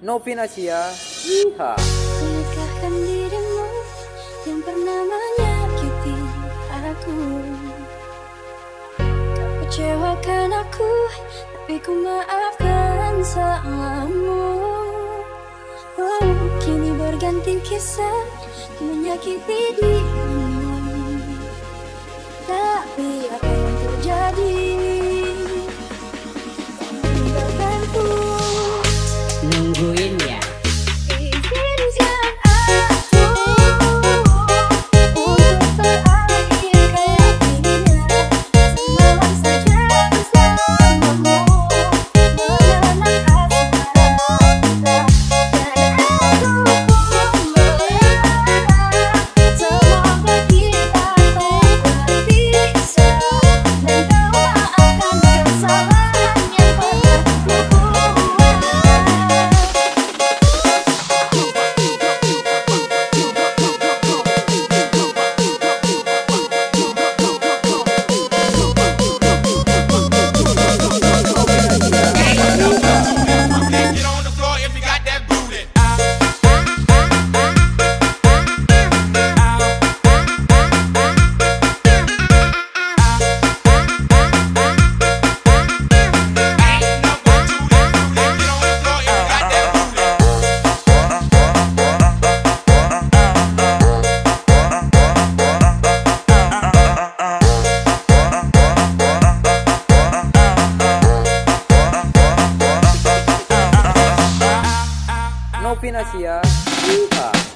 Novi Asia. Iha. Menikahkan dirimu yang pernah menyakiti aku. Kau kecewakan aku, tapi ku maafkan salahmu. Oh, kini berganti kisah menyakiti dirimu. Raffi Nasia. Ya. Yeehaw.